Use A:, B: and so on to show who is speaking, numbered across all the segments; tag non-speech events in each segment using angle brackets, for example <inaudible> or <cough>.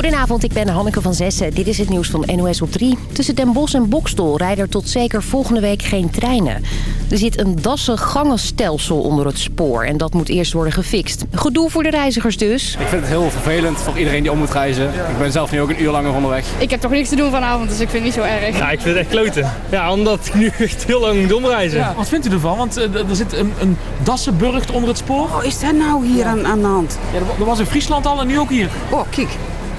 A: Goedenavond, ik ben Hanneke van Zessen. Dit is het nieuws van NOS op 3. Tussen Den Bosch en Bokstel rijden er tot zeker volgende week geen treinen. Er zit een dassen gangenstelsel onder het spoor en dat moet eerst worden gefixt. Gedoe voor de reizigers dus.
B: Ik vind het heel vervelend voor iedereen die om moet reizen. Ik ben zelf nu ook een uur langer onderweg.
C: Ik heb toch niks te doen vanavond, dus ik vind het niet zo erg.
D: Ja, ik vind het echt kloten. Ja, omdat ik nu <laughs> echt heel lang moet omreizen.
E: Ja, wat vindt u ervan? Want uh, er zit een, een dassenburgt onder het spoor.
F: Oh, is dat nou hier aan, aan de hand?
E: Ja, dat was in Friesland al en nu ook hier.
F: Oh, kijk.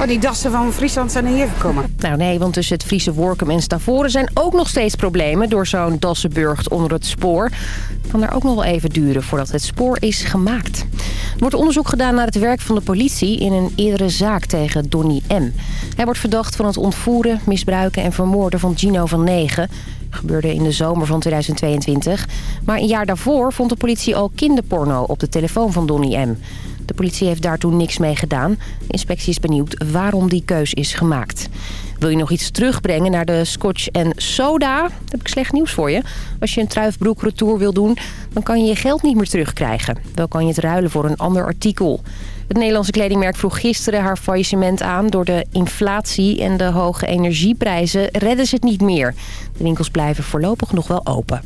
F: Oh, die dassen van Friesland zijn hier gekomen.
A: Nou nee, want tussen het Friese Workum en Stavoren zijn ook nog steeds problemen... door zo'n dassenburgt onder het spoor. Het kan er ook nog wel even duren voordat het spoor is gemaakt. Er wordt onderzoek gedaan naar het werk van de politie... in een eerdere zaak tegen Donny M. Hij wordt verdacht van het ontvoeren, misbruiken en vermoorden van Gino van Negen gebeurde in de zomer van 2022. Maar een jaar daarvoor vond de politie al kinderporno op de telefoon van Donny M. De politie heeft daartoe niks mee gedaan. De inspectie is benieuwd waarom die keus is gemaakt. Wil je nog iets terugbrengen naar de Scotch en Soda? Dan heb ik slecht nieuws voor je. Als je een truifbroek retour wil doen, dan kan je je geld niet meer terugkrijgen. Wel kan je het ruilen voor een ander artikel. Het Nederlandse kledingmerk vroeg gisteren haar faillissement aan. Door de inflatie en de hoge energieprijzen redden ze het niet meer. De winkels blijven voorlopig nog wel open.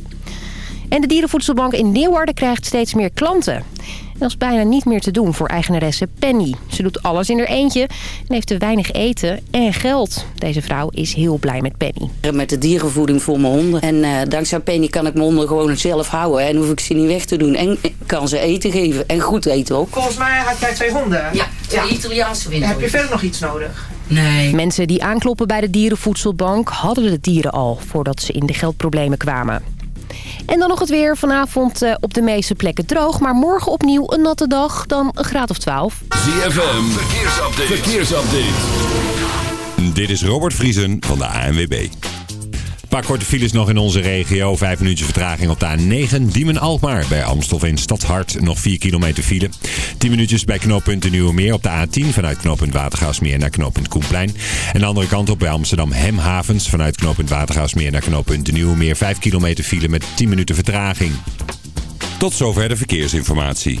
A: En de dierenvoedselbank in Leeuwarden krijgt steeds meer klanten. En dat is bijna niet meer te doen voor eigenaresse Penny. Ze doet alles in haar eentje en heeft te weinig eten en geld. Deze vrouw is heel blij met Penny.
G: Met de dierenvoeding voor mijn honden. En uh, dankzij Penny kan ik mijn honden gewoon zelf houden. En hoef ik ze niet weg te doen. En kan ze eten geven. En goed eten ook.
H: Volgens mij had jij twee honden.
G: Ja, twee ja. Italiaanse winters.
H: Heb je verder nog iets nodig?
G: Nee.
A: Mensen die aankloppen bij de dierenvoedselbank hadden de dieren al... voordat ze in de geldproblemen kwamen. En dan nog het weer. Vanavond uh, op de meeste plekken droog. Maar morgen opnieuw een natte dag. Dan een graad of 12.
I: ZFM. Verkeersupdate. Verkeersupdate.
J: Dit is Robert Vriesen van de ANWB. Een paar korte files nog in onze regio. Vijf minuutjes vertraging op de A9. Diemen-Alkmaar bij Amstelveen Stadhart. Nog 4 kilometer file. 10 minuutjes bij knooppunt Nieuwemeer op de A10. Vanuit knooppunt Watergaasmeer naar knooppunt Koenplein. En de andere kant op bij Amsterdam Hemhavens. Vanuit knooppunt Watergaasmeer naar knooppunt Nieuwemeer. 5 kilometer file met 10 minuten vertraging. Tot zover de verkeersinformatie.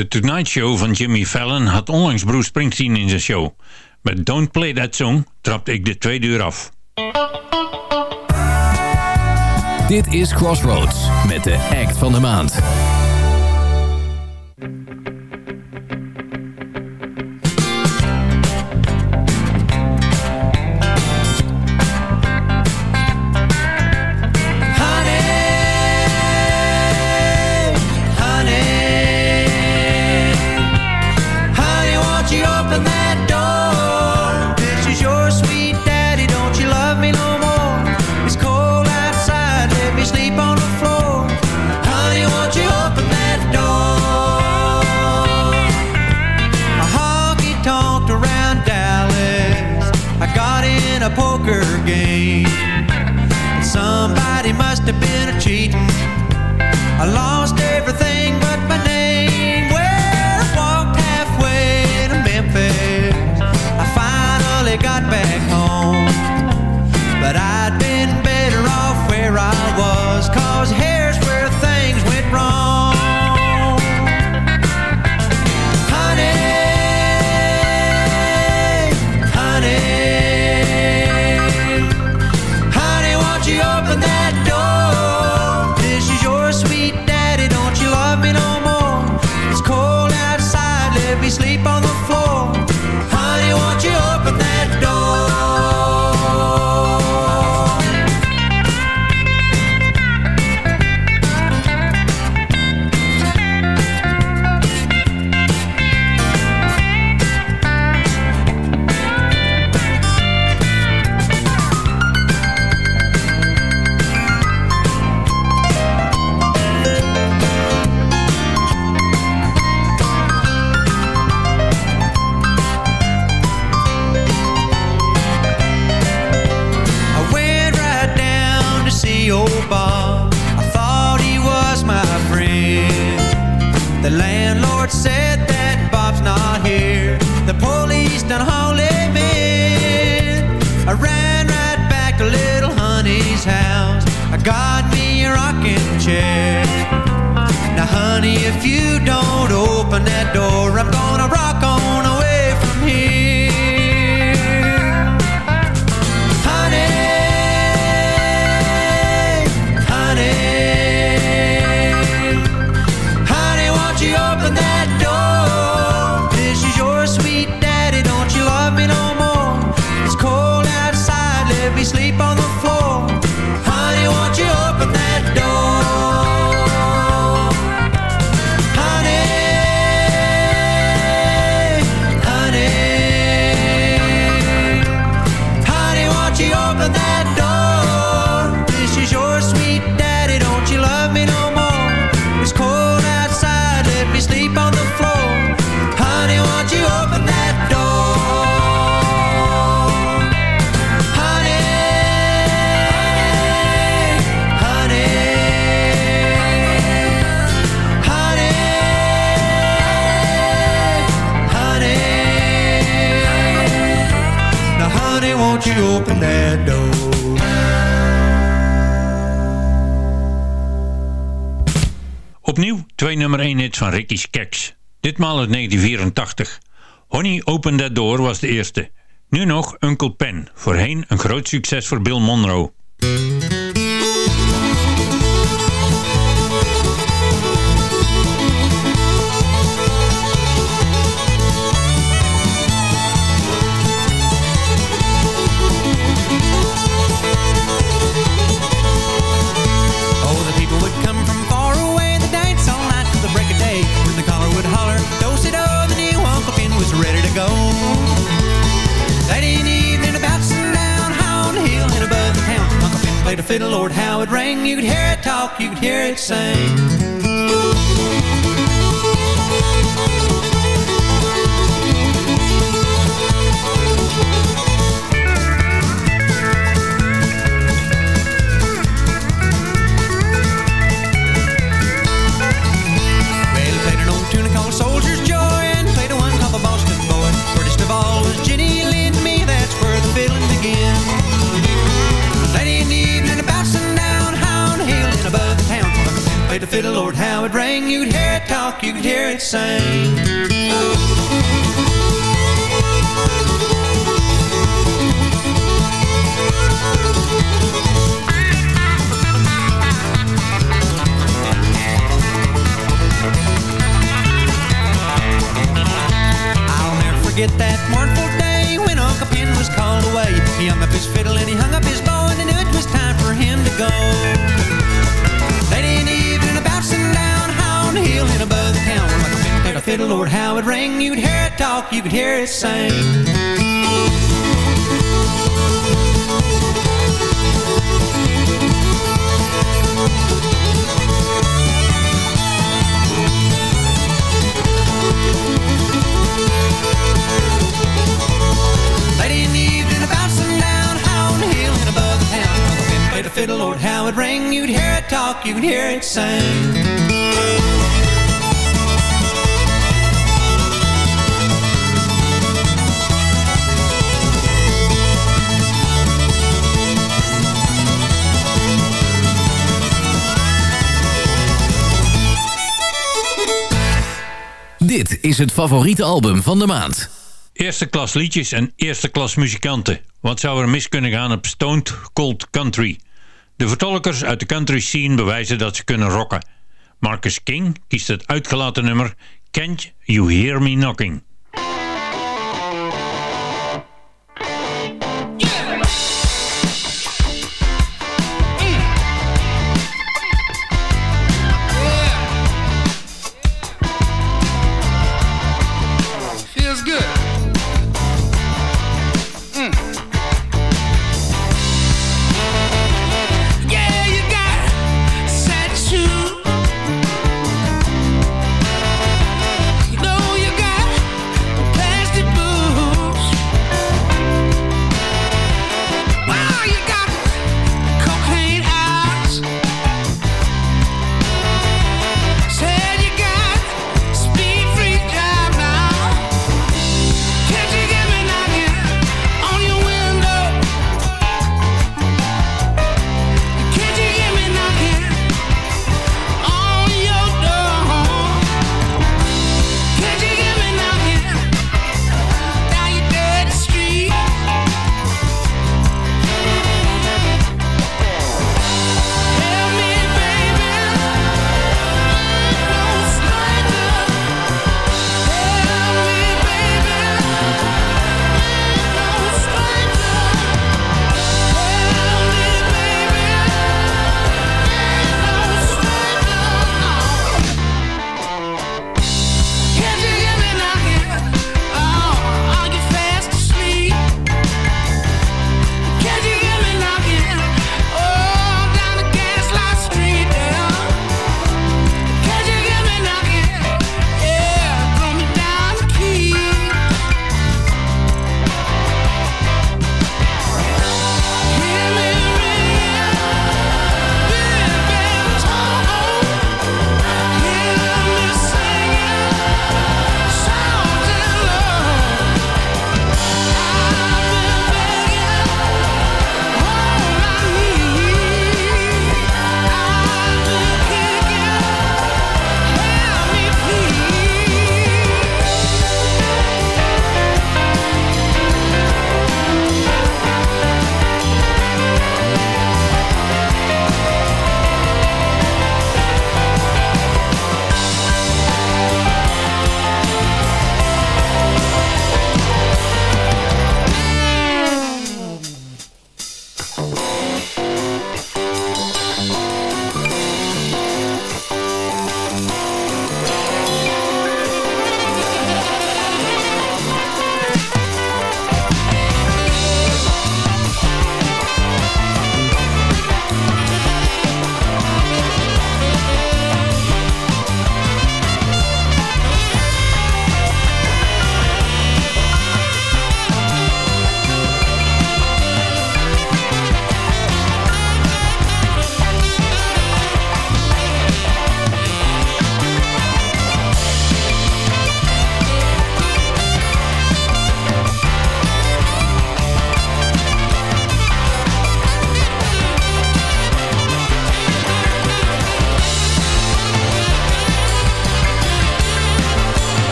K: De Tonight Show van Jimmy Fallon had onlangs Bruce Springsteen in zijn show. Met Don't Play That Song trapte ik de tweede uur af.
L: Dit is Crossroads met de act van de maand.
M: must have been a cheating.
N: A
M: long ditmaal uit 1984. Honey Open That Door was de eerste. Nu nog Uncle Pen, voorheen een groot succes voor Bill Monroe.
N: you could hear it sing.
L: is het favoriete album van de maand.
M: Eerste klas liedjes en eerste klas muzikanten. Wat zou er mis kunnen gaan op Stoned Cold Country? De vertolkers uit de country scene bewijzen dat ze kunnen rocken. Marcus King kiest het uitgelaten nummer Can't You Hear Me Knocking.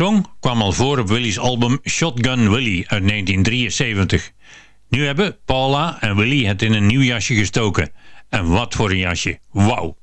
O: Song kwam al voor op Willys album Shotgun Willie uit 1973. Nu hebben Paula en Willy het in een nieuw jasje gestoken. En wat voor een jasje. Wauw.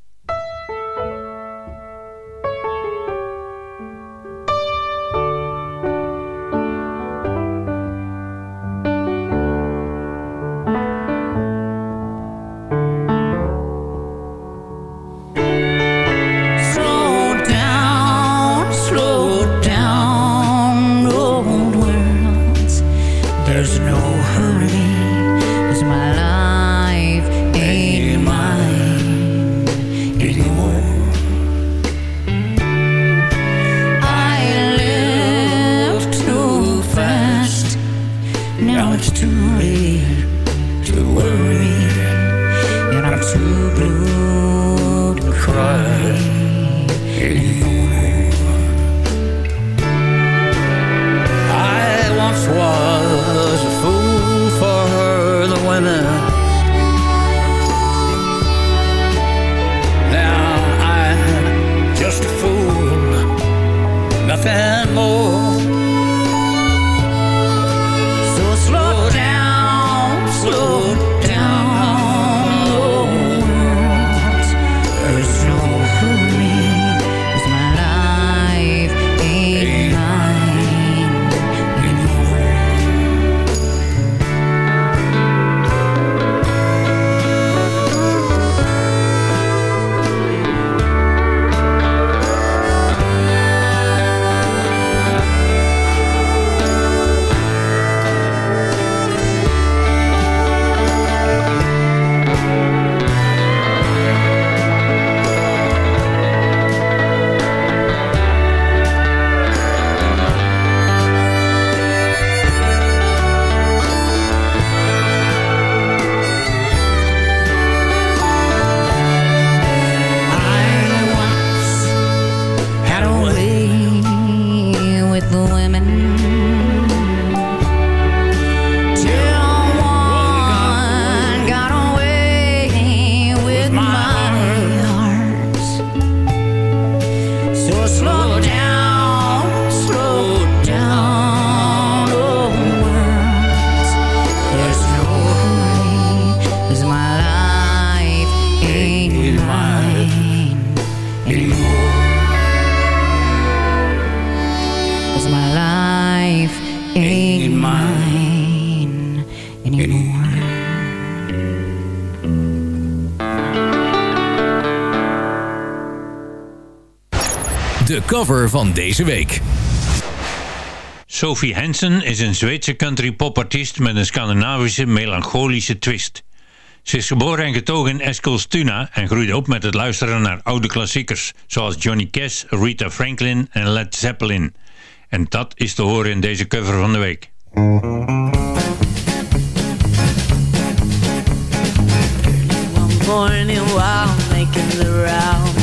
L: Cover van deze week.
O: Sophie Hansen is een Zweedse country popartiest met een Scandinavische melancholische twist. Ze is geboren en getogen in Eskilstuna en groeide op met het luisteren naar oude klassiekers, zoals Johnny Cash, Rita Franklin en Led Zeppelin. En dat is te horen in deze cover van de week.
P: morning while making the rounds.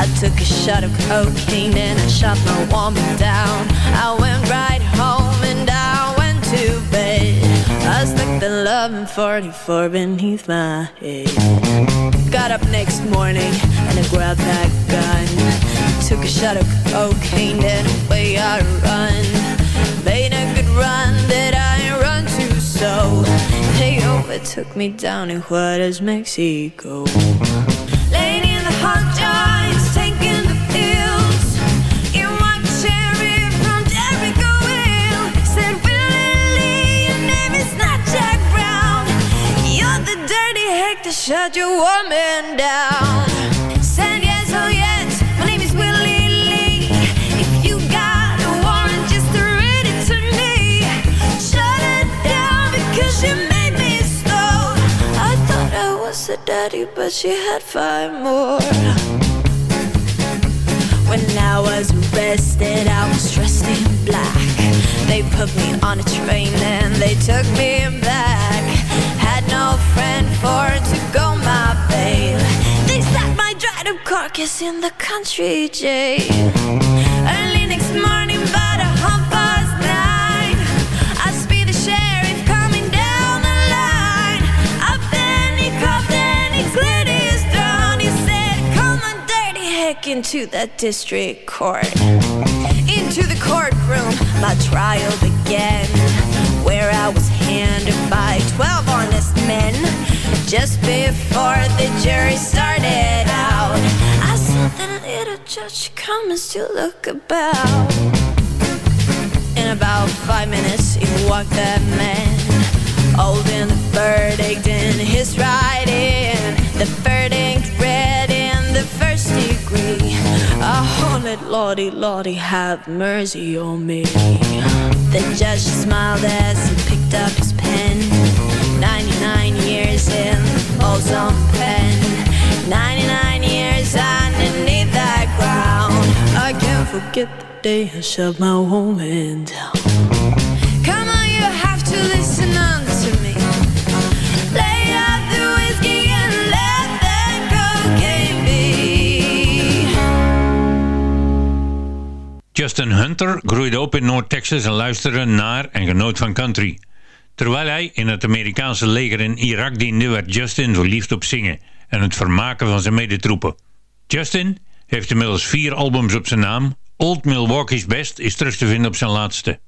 P: I took a shot of cocaine and I shot my woman down. I went right home and I went to bed. I stuck the love in 44 beneath my head. Got up next morning and I grabbed that gun. Took a shot of cocaine and away I run. Made a good run that I run too so. They overtook me down in Juarez, Mexico. Hack shut your woman down. Said yes, oh yes, my name is Willie Lee. If you got a warrant, just read it to me. Shut it down because you made me slow. I thought I was a daddy, but she had five more. When I was arrested, I was dressed in black. They put me on a train and they took me back. For to go my bail. They stuck my dried up carcass in the country jail. Early next morning, about a half past nine, I speed the sheriff coming down the line. Up then he coughed and he cleared his throat. He said, Come on, dirty heck, into that district court. Into the courtroom, my trial began. Where I was handed by 12 honest men. Just before the jury started out, I saw the little judge coming to look about. In about five minutes, he walked that man, holding the verdict in his right hand. The verdict read in the first degree. Oh, let Lordy, Lordy, have mercy on me. The judge smiled as he picked up his pen. 99 years in ozone pen. 99 years underneath that ground. I can't forget the day I shut my woman down. Come on, you have to listen on
K: Justin Hunter groeide op in Noord-Texas en luisterde naar en genoot van country. Terwijl hij in het Amerikaanse leger in Irak diende, werd Justin verliefd op zingen en het vermaken van zijn medetroepen. Justin heeft inmiddels vier albums op zijn naam. Old Milwaukee's Best is terug te vinden op zijn laatste.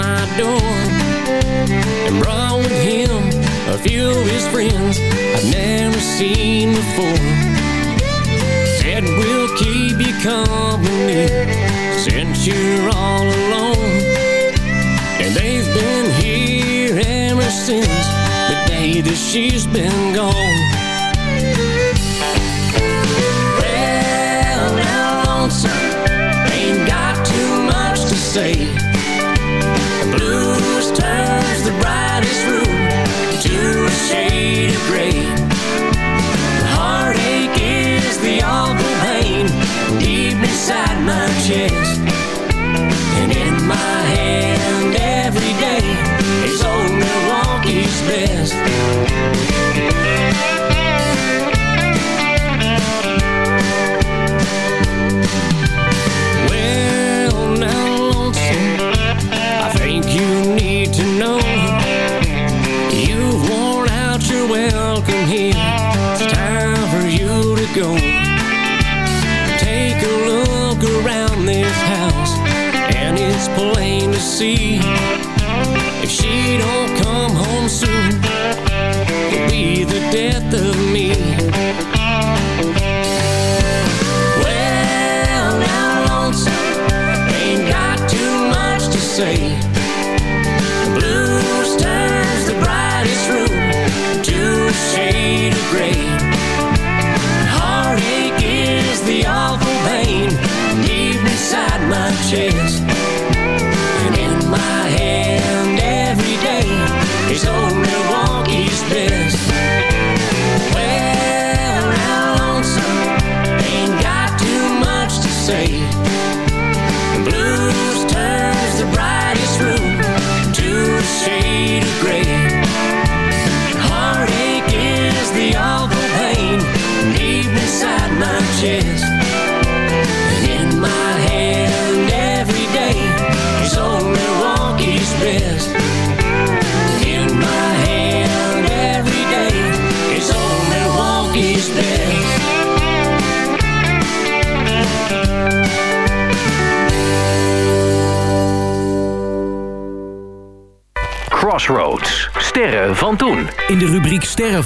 Q: My door and brought with him a few of his friends I've never seen before. Said we'll keep you company since you're all alone. And they've been here ever since the day that she's been gone. Well, now lonesome, ain't got too much to say. The heartache is the awful pain deep inside my chest. And in my hand see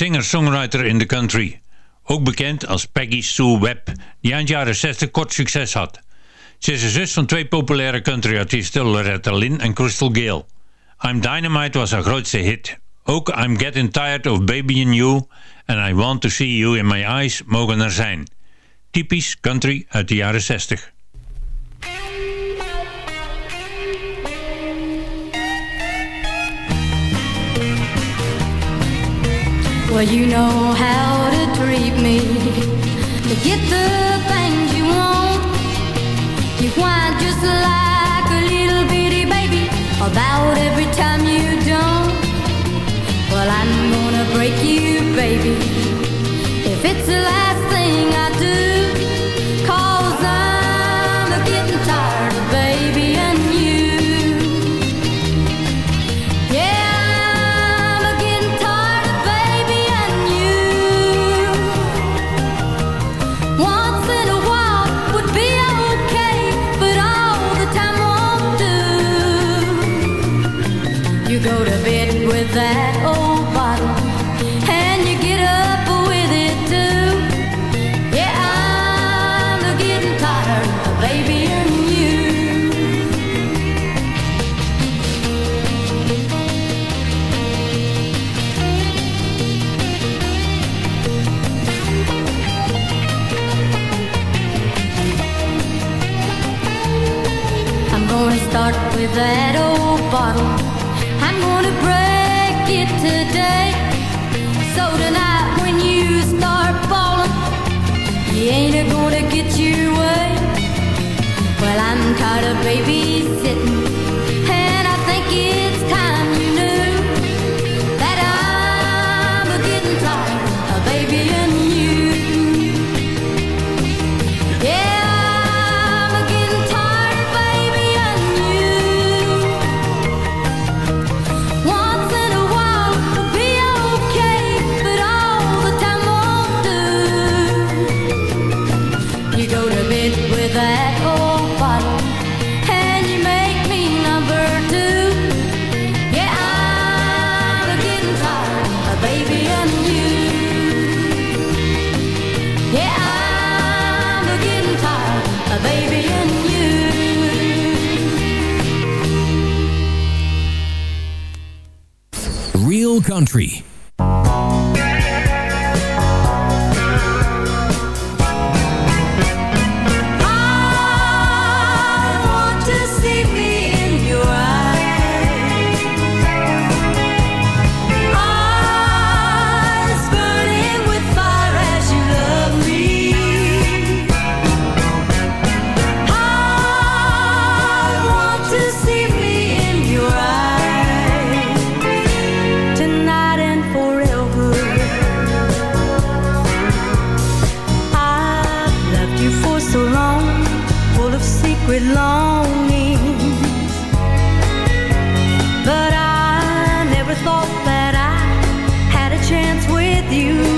K: Singer-songwriter in de country. Ook bekend als Peggy Sue Webb, die eind jaren 60 kort succes had. Ze is de zus van twee populaire countryartiesten Loretta Lynn en Crystal Gale. I'm Dynamite was haar grootste hit. Ook I'm Getting Tired of Baby in You en I Want to See You in My Eyes mogen er zijn. Typisch country uit de jaren 60.
R: Well, you know how to treat me to get the things you want. You whine just like a little bitty baby about every time you don't. Well, I'm gonna break you, baby, if it's the last thing I do. Start with that old bottle. I'm gonna break it today. So tonight when you start falling, he ain't gonna get you away. Well, I'm tired of babysitting,
M: Country.
R: You.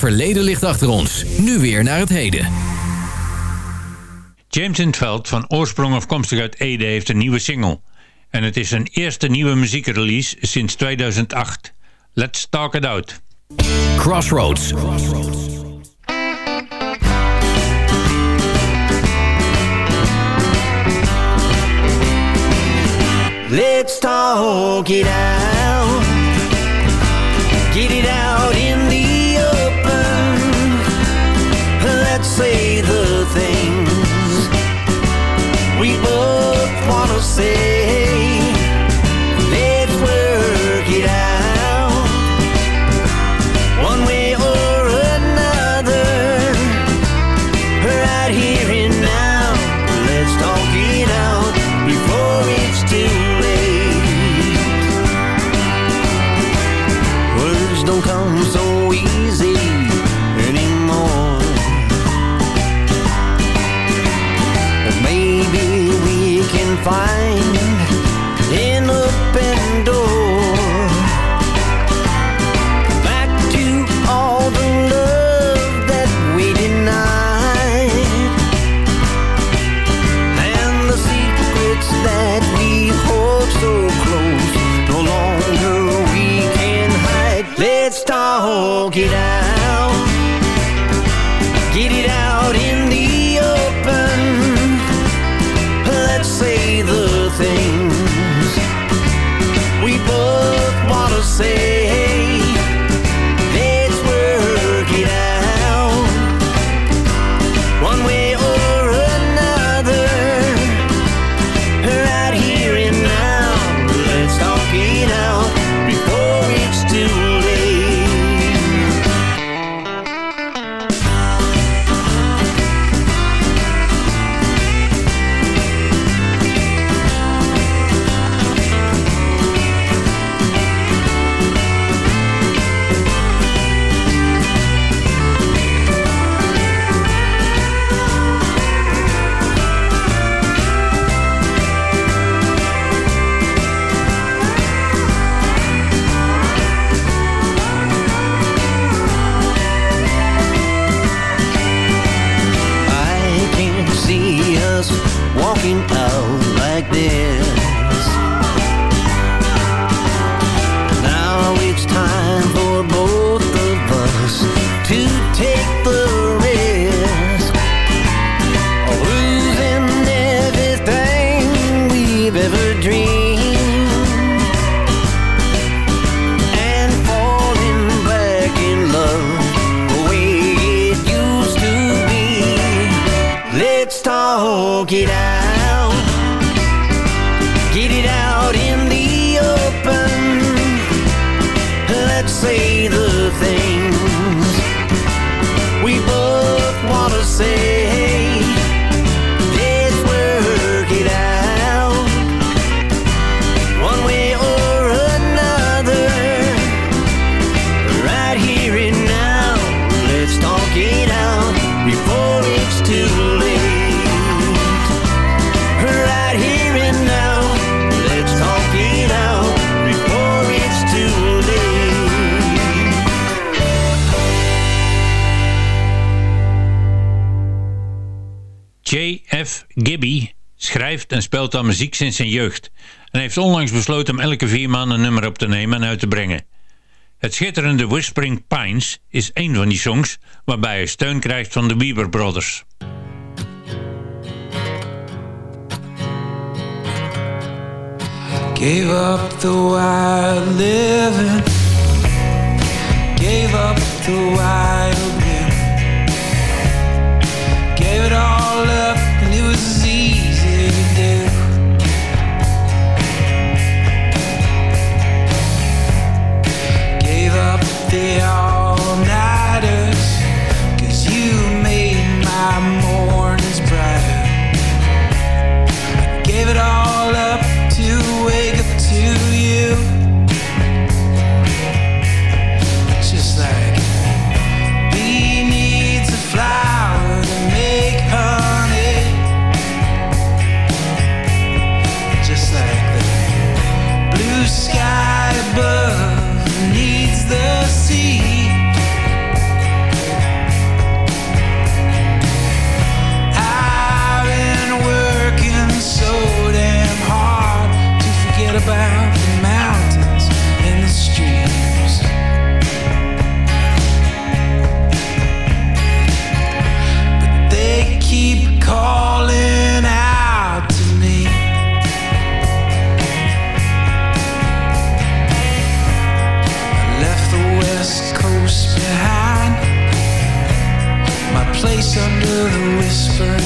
M: verleden ligt achter ons. Nu weer naar het heden.
K: James Intveld van oorsprong afkomstig uit Ede, heeft een nieuwe single. En het is zijn eerste nieuwe muziekrelease sinds 2008. Let's talk it out.
M: Crossroads.
S: Let's talk it out. say the things we both wanna say.
K: Gibby schrijft en speelt al muziek sinds zijn jeugd en heeft onlangs besloten om elke vier maanden een nummer op te nemen en uit te brengen. Het schitterende Whispering Pines is een van die songs waarbij hij steun krijgt van de Bieber Brothers.
T: Gave up the wild living Gave up the wild they are under the whispering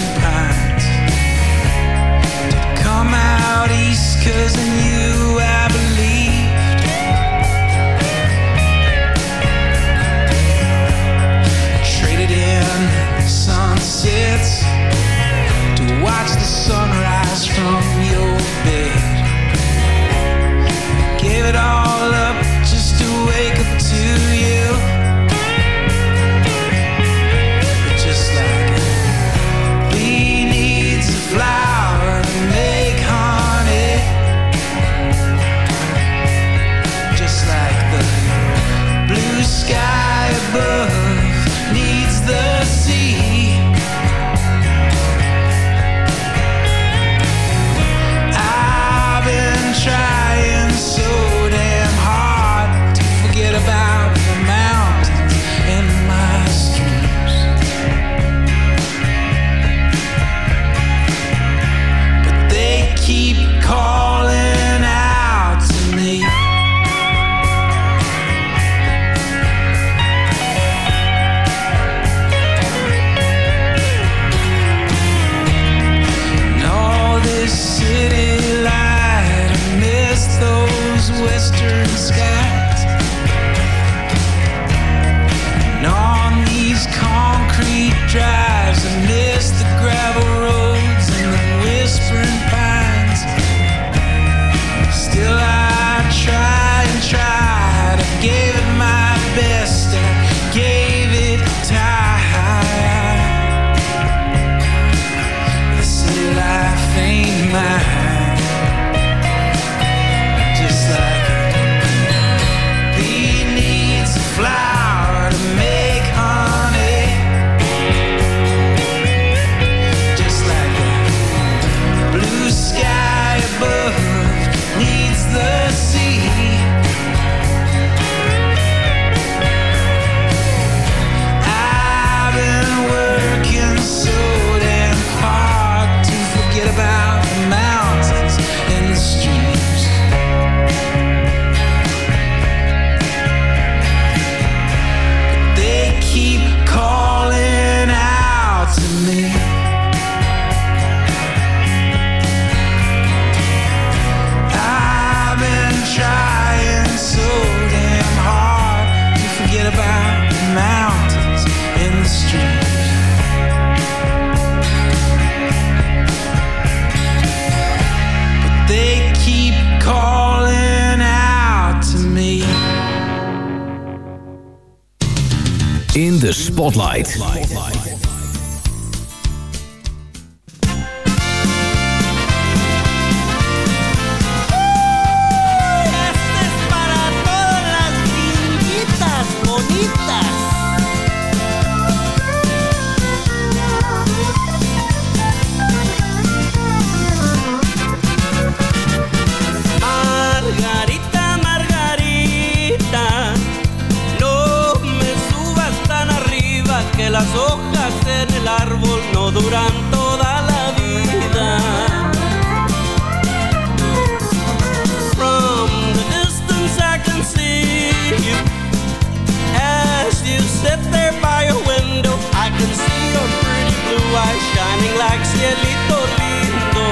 T: shining like cielito lindo.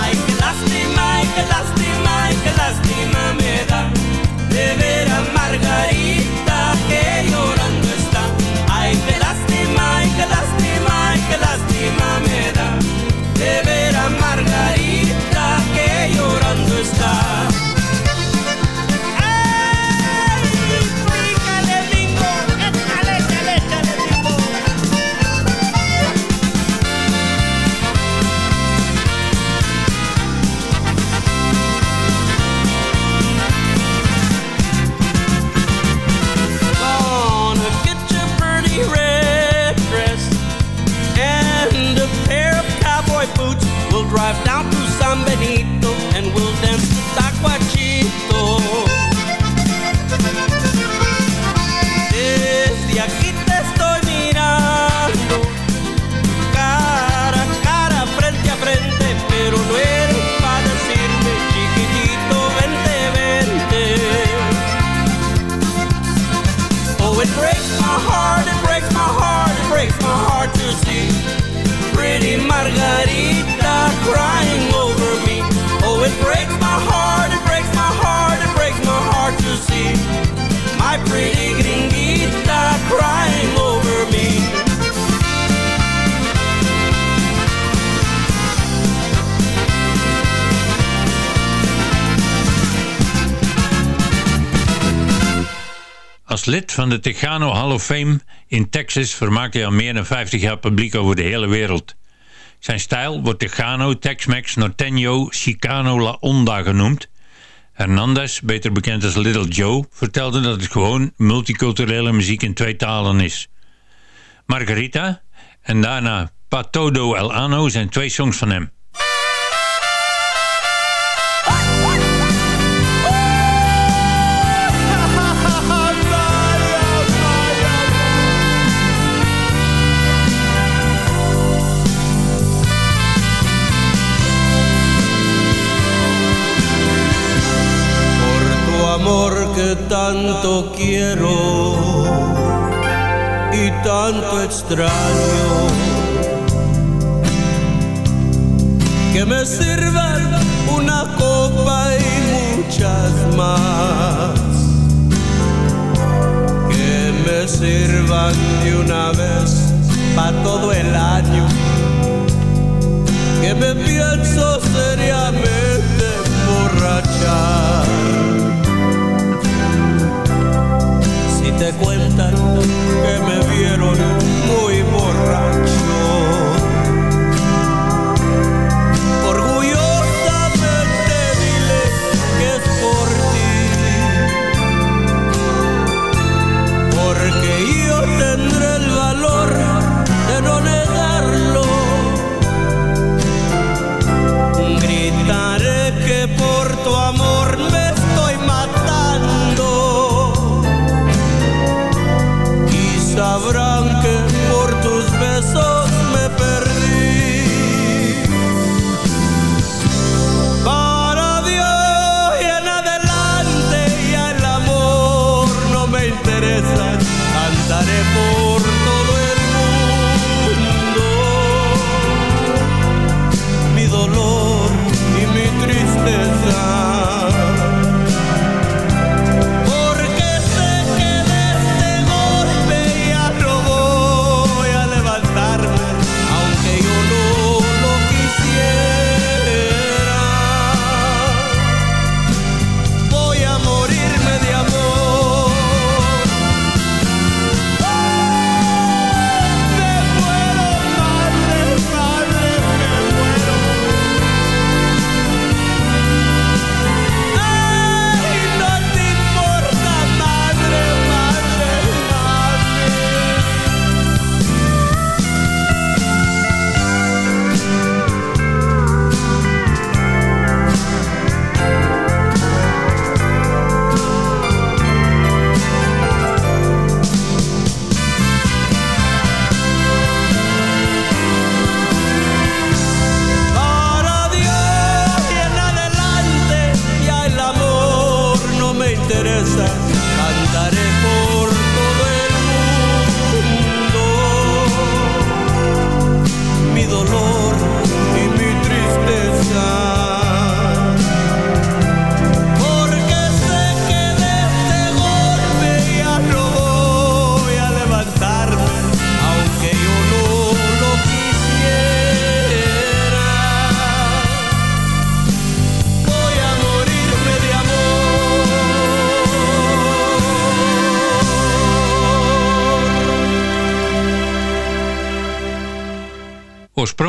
T: Ay, qué lástima, ay, qué lástima, ay, qué lástima me da de ver a Margarita que llorando está. Ay, qué lástima, ay, qué lástima, ay, qué lástima me
U: da de ver
K: Als lid van de Tejano Hall of Fame in Texas vermaakte hij al meer dan 50 jaar publiek over de hele wereld. Zijn stijl wordt Tejano, Tex-Mex, Norteño, Chicano, La Onda genoemd. Hernandez, beter bekend als Little Joe, vertelde dat het gewoon multiculturele muziek in twee talen is. Margarita en daarna Patodo El Ano zijn twee songs van hem.
U: Tanto quiero y tanto extraño. Que me sirvan una copa y muchas más. Que me sirvan de una vez para todo el año. Que me pienso seriamente emborrachar. Cantaré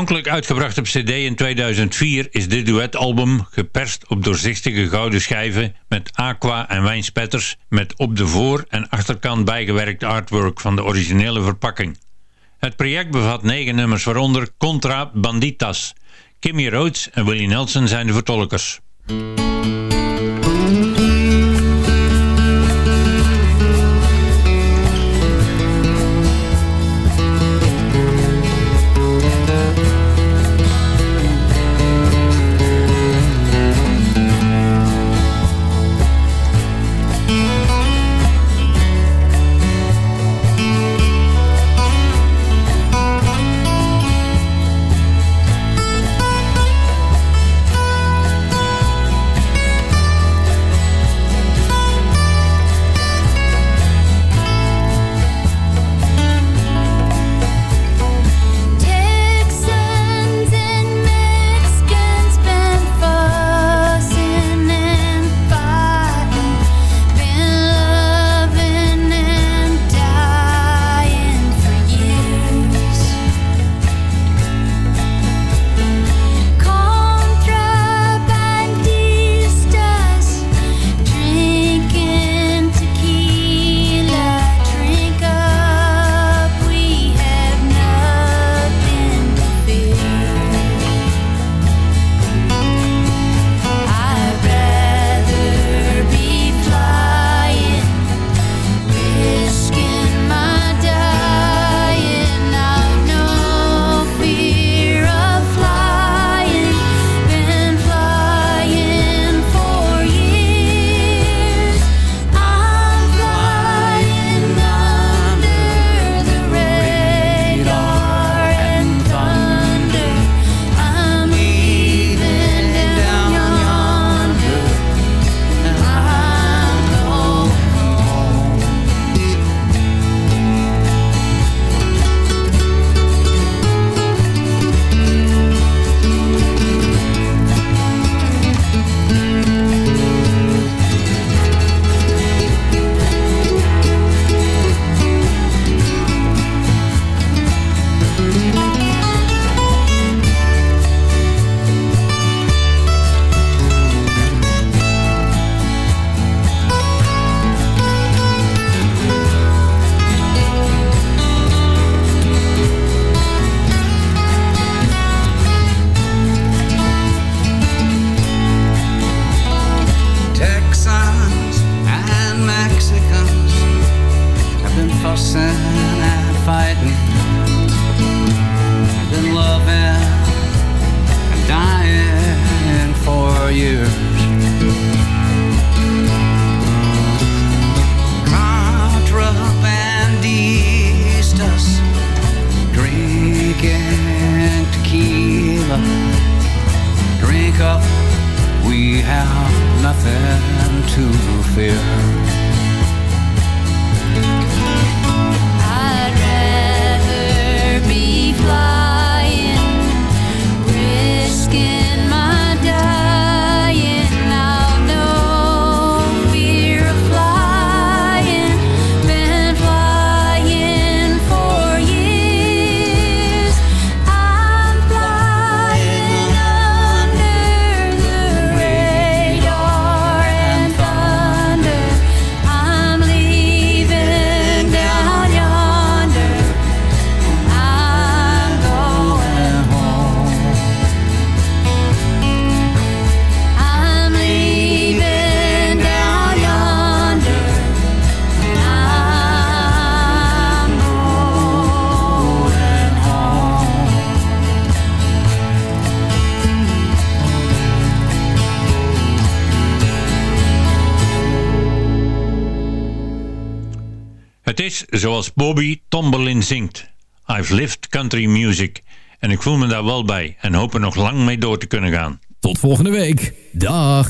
K: Oorspronkelijk uitgebracht op cd in 2004 is dit duetalbum geperst op doorzichtige gouden schijven met aqua en wijnspetters met op de voor- en achterkant bijgewerkt artwork van de originele verpakking. Het project bevat negen nummers waaronder Contra Banditas. Kimmy Rhodes en Willie Nelson zijn de vertolkers. Is zoals Bobby Tomberlin zingt. I've lived country music. En ik voel me daar wel bij en hoop er nog lang mee door te kunnen gaan.
M: Tot volgende week. Dag.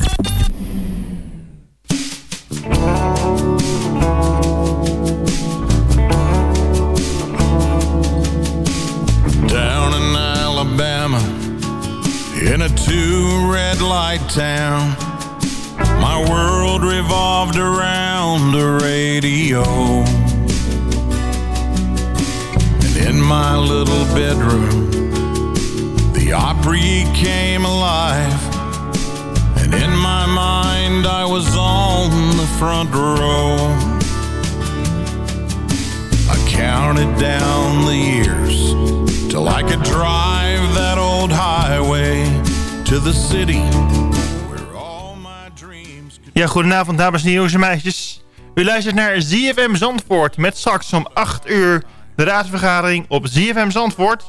V: Down in Alabama, in a two red light town, my world revolved around the radio. In my little bedroom, the Opry came alive. And in my mind, I was on the front row. I counted down the years till I could drive that old highway to the city.
W: Ja, goedenavond dames en jongens en meisjes. U luistert naar ZFM Zandvoort met straks om 8 uur de raadsvergadering op ZFM Zandvoort.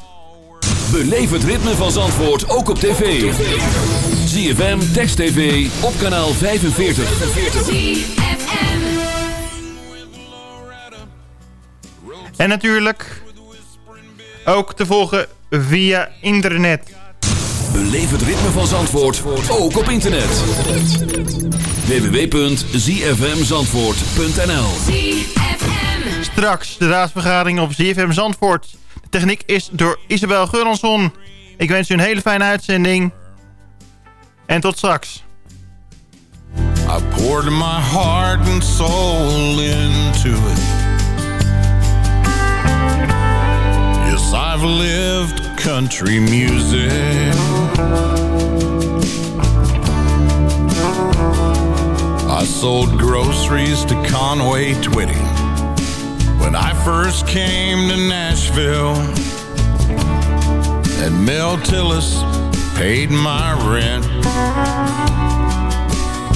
I: Beleef het ritme van Zandvoort ook op tv. ZFM, Text TV, op kanaal 45.
W: En natuurlijk ook te volgen via internet.
I: Beleef het ritme van Zandvoort ook op internet. www.zfmzandvoort.nl
W: Straks de raadsvergadering op ZFM Zandvoort. De techniek is door Isabel Geuransson. Ik wens u een hele fijne uitzending. En tot straks.
V: I poured my heart and soul into it. Yes, I've lived country music. I sold groceries to Conway Twitty when I first came to Nashville. And Mel Tillis paid my rent.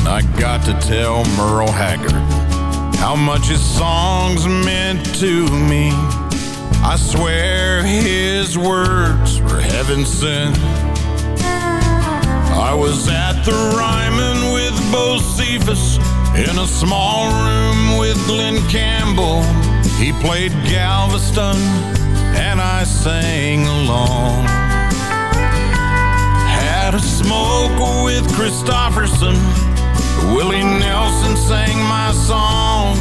V: I got to tell Merle Haggard how much his songs meant to me. I swear his words were heaven sent. I was at the Ryman with Bo Cephas in a small room with Glenn Campbell. He played Galveston and I sang along. Had a smoke with Christofferson. Willie Nelson sang my song.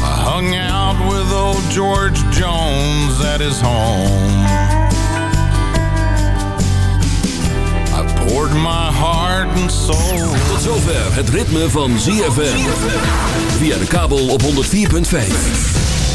V: I hung out with old George Jones at his home. I poured my heart and soul.
I: Tot zover het ritme van ZFM. Via de kabel op 104.5.